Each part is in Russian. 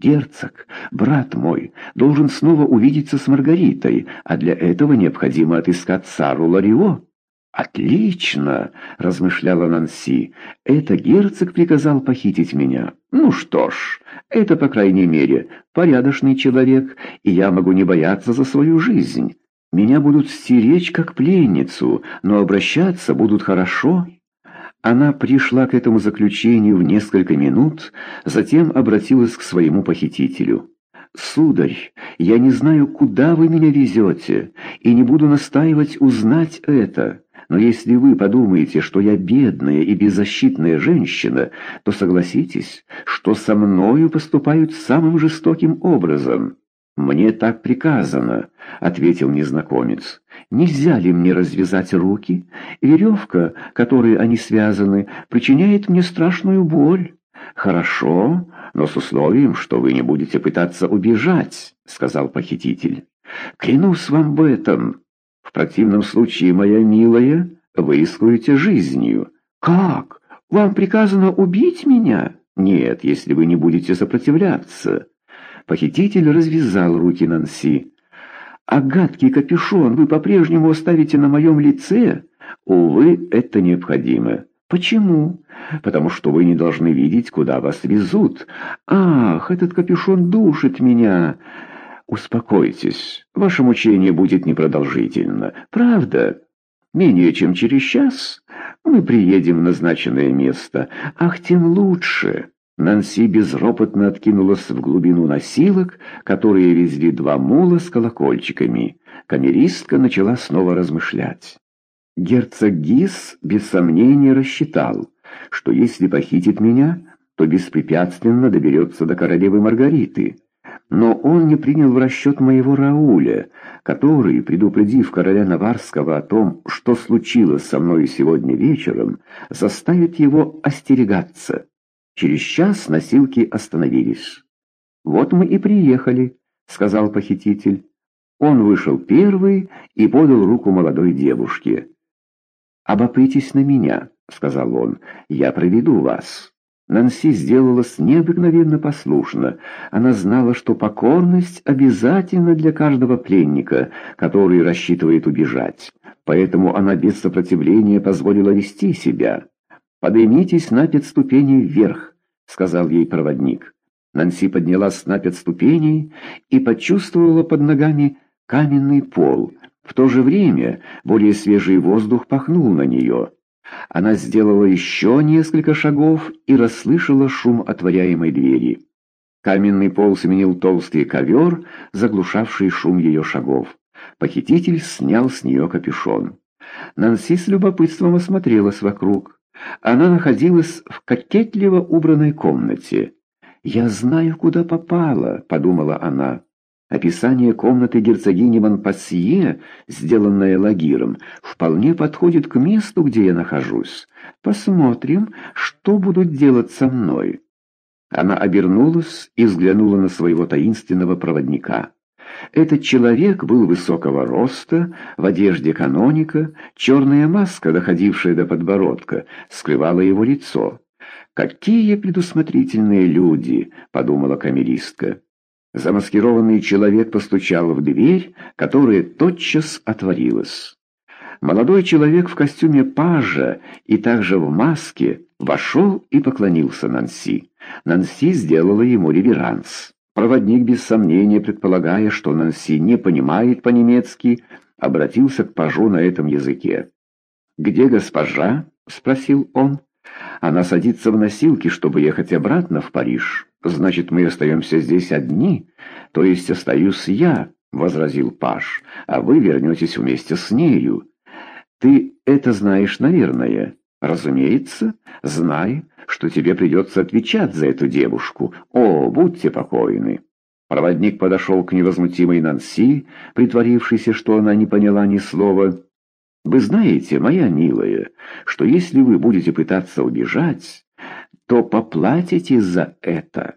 Герцог, брат мой, должен снова увидеться с Маргаритой, а для этого необходимо отыскать Сару Ларио». «Отлично!» — размышляла Нанси. «Это герцог приказал похитить меня. Ну что ж, это, по крайней мере, порядочный человек, и я могу не бояться за свою жизнь. Меня будут стеречь как пленницу, но обращаться будут хорошо». Она пришла к этому заключению в несколько минут, затем обратилась к своему похитителю. «Сударь, я не знаю, куда вы меня везете, и не буду настаивать узнать это». Но если вы подумаете, что я бедная и беззащитная женщина, то согласитесь, что со мною поступают самым жестоким образом. «Мне так приказано», — ответил незнакомец. «Нельзя ли мне развязать руки? Веревка, которой они связаны, причиняет мне страшную боль». «Хорошо, но с условием, что вы не будете пытаться убежать», — сказал похититель. «Клянусь вам в этом», в противном случае, моя милая, вы рискуете жизнью. Как? Вам приказано убить меня? Нет, если вы не будете сопротивляться. Похититель развязал руки Нанси. А гадкий капюшон вы по-прежнему оставите на моем лице? Увы, это необходимо. Почему? Потому что вы не должны видеть, куда вас везут. Ах, этот капюшон душит меня. «Успокойтесь, ваше мучение будет непродолжительно. Правда? Менее чем через час мы приедем в назначенное место. Ах, тем лучше!» Нанси безропотно откинулась в глубину носилок, которые везли два мула с колокольчиками. Камеристка начала снова размышлять. Герцог Гис без сомнения рассчитал, что если похитит меня, то беспрепятственно доберется до королевы Маргариты. Но он не принял в расчет моего Рауля, который, предупредив короля Наварского о том, что случилось со мной сегодня вечером, заставит его остерегаться. Через час носилки остановились. «Вот мы и приехали», — сказал похититель. Он вышел первый и подал руку молодой девушке. «Обопритесь на меня», — сказал он, — «я проведу вас». Нанси сделалась необыкновенно послушна. Она знала, что покорность обязательна для каждого пленника, который рассчитывает убежать. Поэтому она без сопротивления позволила вести себя. «Поднимитесь на пять ступеней вверх», — сказал ей проводник. Нанси поднялась на пять ступеней и почувствовала под ногами каменный пол. В то же время более свежий воздух пахнул на нее. Она сделала еще несколько шагов и расслышала шум отворяемой двери. Каменный пол сменил толстый ковер, заглушавший шум ее шагов. Похититель снял с нее капюшон. Нанси с любопытством осмотрелась вокруг. Она находилась в кокетливо убранной комнате. «Я знаю, куда попала», — подумала она. Описание комнаты герцогини Монпассье, сделанное Лагиром, вполне подходит к месту, где я нахожусь. Посмотрим, что будут делать со мной». Она обернулась и взглянула на своего таинственного проводника. Этот человек был высокого роста, в одежде каноника, черная маска, доходившая до подбородка, скрывала его лицо. «Какие предусмотрительные люди!» — подумала камеристка. Замаскированный человек постучал в дверь, которая тотчас отворилась. Молодой человек в костюме пажа и также в маске вошел и поклонился Нанси. Нанси сделала ему реверанс. Проводник, без сомнения предполагая, что Нанси не понимает по-немецки, обратился к пажу на этом языке. «Где госпожа?» — спросил он. «Она садится в носилки, чтобы ехать обратно в Париж». «Значит, мы остаемся здесь одни? То есть остаюсь я?» — возразил Паш. «А вы вернетесь вместе с нею. Ты это знаешь, наверное?» «Разумеется, знай, что тебе придется отвечать за эту девушку. О, будьте покойны!» Проводник подошел к невозмутимой Нанси, притворившейся, что она не поняла ни слова. «Вы знаете, моя милая, что если вы будете пытаться убежать, то поплатите за это.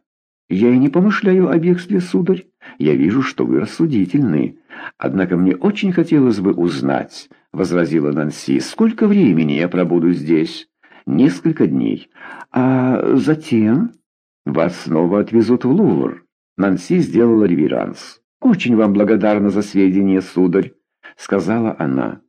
Я и не помышляю о бегстве, сударь. Я вижу, что вы рассудительны. Однако мне очень хотелось бы узнать, — возразила Нанси, — сколько времени я пробуду здесь? Несколько дней. А затем вас снова отвезут в Лувр. Нанси сделала реверанс. «Очень вам благодарна за сведения, сударь», — сказала она.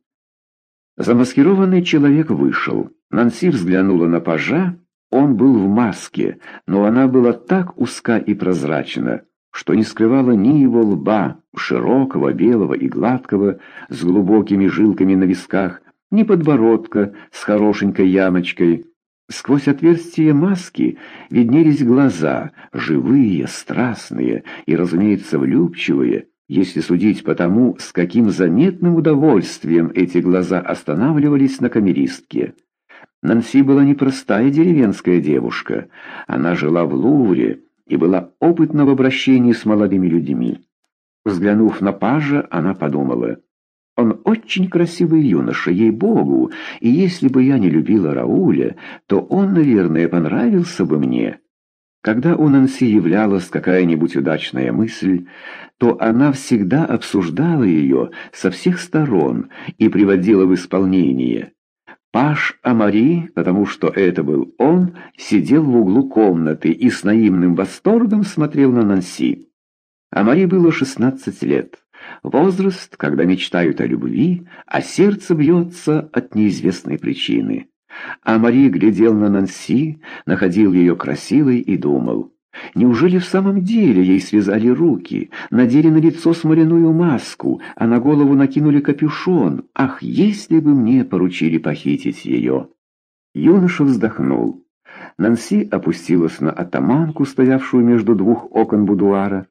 Замаскированный человек вышел. Нанси взглянула на пажа. Он был в маске, но она была так узка и прозрачна, что не скрывала ни его лба, широкого, белого и гладкого, с глубокими жилками на висках, ни подбородка с хорошенькой ямочкой. Сквозь отверстие маски виднелись глаза, живые, страстные и, разумеется, влюбчивые, если судить по тому, с каким заметным удовольствием эти глаза останавливались на камеристке. Нанси была непростая деревенская девушка. Она жила в Лувре и была опытна в обращении с молодыми людьми. Взглянув на пажа, она подумала, «Он очень красивый юноша, ей-богу, и если бы я не любила Рауля, то он, наверное, понравился бы мне». Когда у Нанси являлась какая-нибудь удачная мысль, то она всегда обсуждала ее со всех сторон и приводила в исполнение. Паш Амари, потому что это был он, сидел в углу комнаты и с наивным восторгом смотрел на Нанси. Амари было 16 лет. Возраст, когда мечтают о любви, а сердце бьется от неизвестной причины. Амари глядел на Нанси, находил ее красивой и думал... Неужели в самом деле ей связали руки, надели на лицо смоляную маску, а на голову накинули капюшон? Ах, если бы мне поручили похитить ее!» Юноша вздохнул. Нанси опустилась на атаманку, стоявшую между двух окон будуара.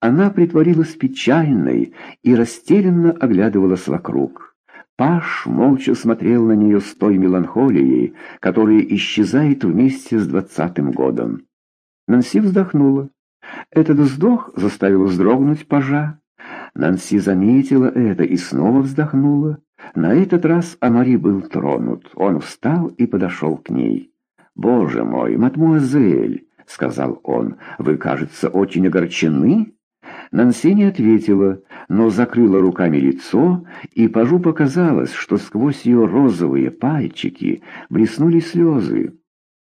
Она притворилась печальной и растерянно оглядывалась вокруг. Паш молча смотрел на нее с той меланхолией, которая исчезает вместе с двадцатым годом. Нанси вздохнула. Этот вздох заставил вздрогнуть пажа. Нанси заметила это и снова вздохнула. На этот раз Амари был тронут. Он встал и подошел к ней. «Боже мой, мадмуазель!» — сказал он. «Вы, кажется, очень огорчены?» Нанси не ответила, но закрыла руками лицо, и пажу показалось, что сквозь ее розовые пальчики блеснули слезы.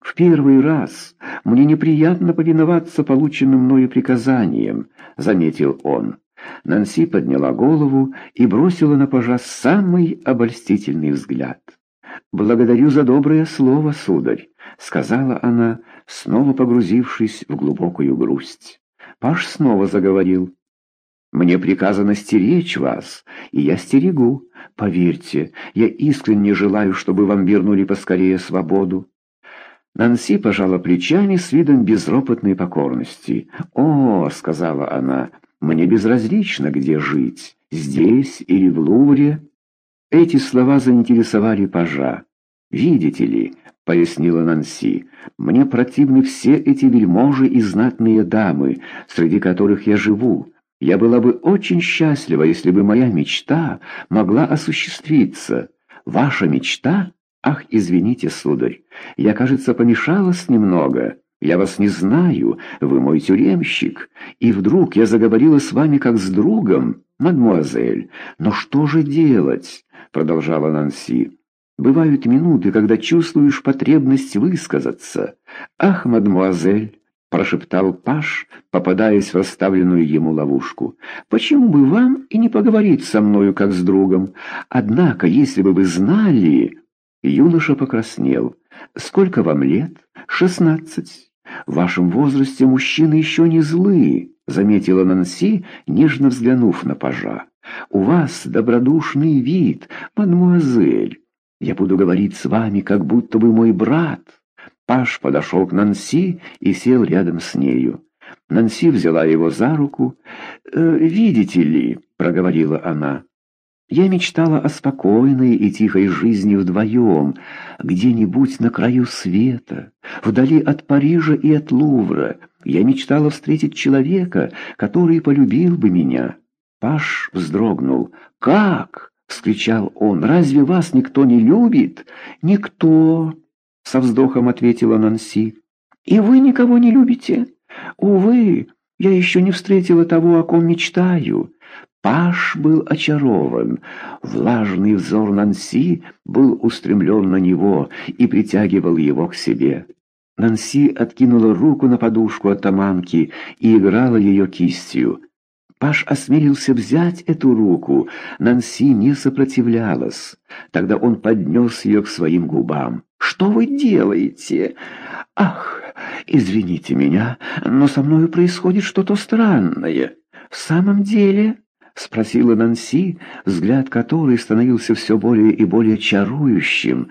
В первый раз мне неприятно повиноваться полученным мною приказаниям, заметил он. Нанси подняла голову и бросила на пажа самый обольстительный взгляд. «Благодарю за доброе слово, сударь», — сказала она, снова погрузившись в глубокую грусть. Паш снова заговорил. «Мне приказано стеречь вас, и я стерегу. Поверьте, я искренне желаю, чтобы вам вернули поскорее свободу. Нанси пожала плечами с видом безропотной покорности. «О», — сказала она, — «мне безразлично, где жить, здесь или в Лувре». Эти слова заинтересовали пажа. «Видите ли», — пояснила Нанси, — «мне противны все эти вельможи и знатные дамы, среди которых я живу. Я была бы очень счастлива, если бы моя мечта могла осуществиться. Ваша мечта?» «Ах, извините, сударь, я, кажется, помешалась немного. Я вас не знаю, вы мой тюремщик. И вдруг я заговорила с вами как с другом, мадмуазель. Но что же делать?» — продолжала Нанси. «Бывают минуты, когда чувствуешь потребность высказаться. Ах, мадмуазель!» — прошептал Паш, попадаясь в расставленную ему ловушку. «Почему бы вам и не поговорить со мною, как с другом? Однако, если бы вы знали...» Юноша покраснел. «Сколько вам лет?» «Шестнадцать. В вашем возрасте мужчины еще не злые», — заметила Нанси, нежно взглянув на пажа. «У вас добродушный вид, мадмуазель. Я буду говорить с вами, как будто вы мой брат». Паш подошел к Нанси и сел рядом с нею. Нанси взяла его за руку. «Э, «Видите ли», — проговорила она, я мечтала о спокойной и тихой жизни вдвоем, где-нибудь на краю света, вдали от Парижа и от Лувра. Я мечтала встретить человека, который полюбил бы меня. Паш вздрогнул. «Как?» — вскричал он. «Разве вас никто не любит?» «Никто», — со вздохом ответила Нанси. «И вы никого не любите?» «Увы, я еще не встретила того, о ком мечтаю. Паш был очарован. Влажный взор Нанси был устремлен на него и притягивал его к себе. Нанси откинула руку на подушку от таманки и играла ее кистью. Паш осмелился взять эту руку. Нанси не сопротивлялась. Тогда он поднес ее к своим губам. «Что вы делаете?» «Ах, извините меня, но со мною происходит что-то странное. В самом деле...» — спросила Нанси, взгляд которой становился все более и более чарующим.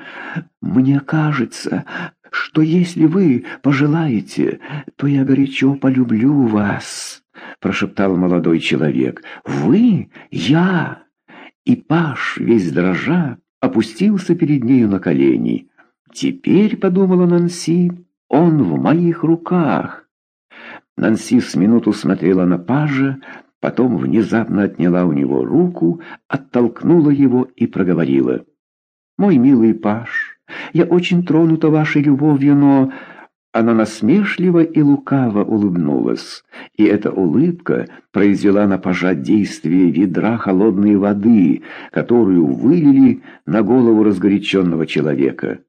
«Мне кажется, что если вы пожелаете, то я горячо полюблю вас», — прошептал молодой человек. «Вы? Я?» И Паш, весь дрожа, опустился перед нею на колени. «Теперь, — подумала Нанси, — он в моих руках». Нанси с минуту смотрела на Пажа, потом внезапно отняла у него руку, оттолкнула его и проговорила. «Мой милый Паш, я очень тронута вашей любовью, но...» Она насмешливо и лукаво улыбнулась, и эта улыбка произвела на пожать действие ведра холодной воды, которую вылили на голову разгоряченного человека.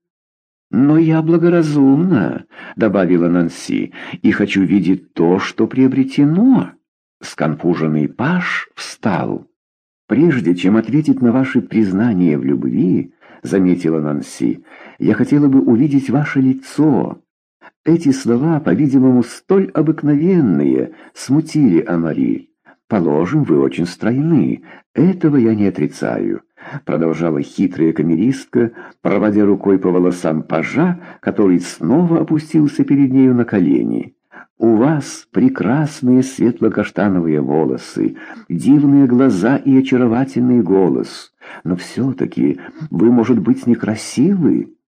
«Но я благоразумна», — добавила Нанси, — «и хочу видеть то, что приобретено». Сконфуженный паш встал. «Прежде чем ответить на ваши признания в любви, — заметила Нанси, — «я хотела бы увидеть ваше лицо». Эти слова, по-видимому, столь обыкновенные, смутили Амари. «Положим, вы очень стройны. Этого я не отрицаю», — продолжала хитрая камеристка, проводя рукой по волосам пажа, который снова опустился перед нею на колени. «У вас прекрасные светло-каштановые волосы, дивные глаза и очаровательный голос». Но все-таки вы, может быть, некрасивы.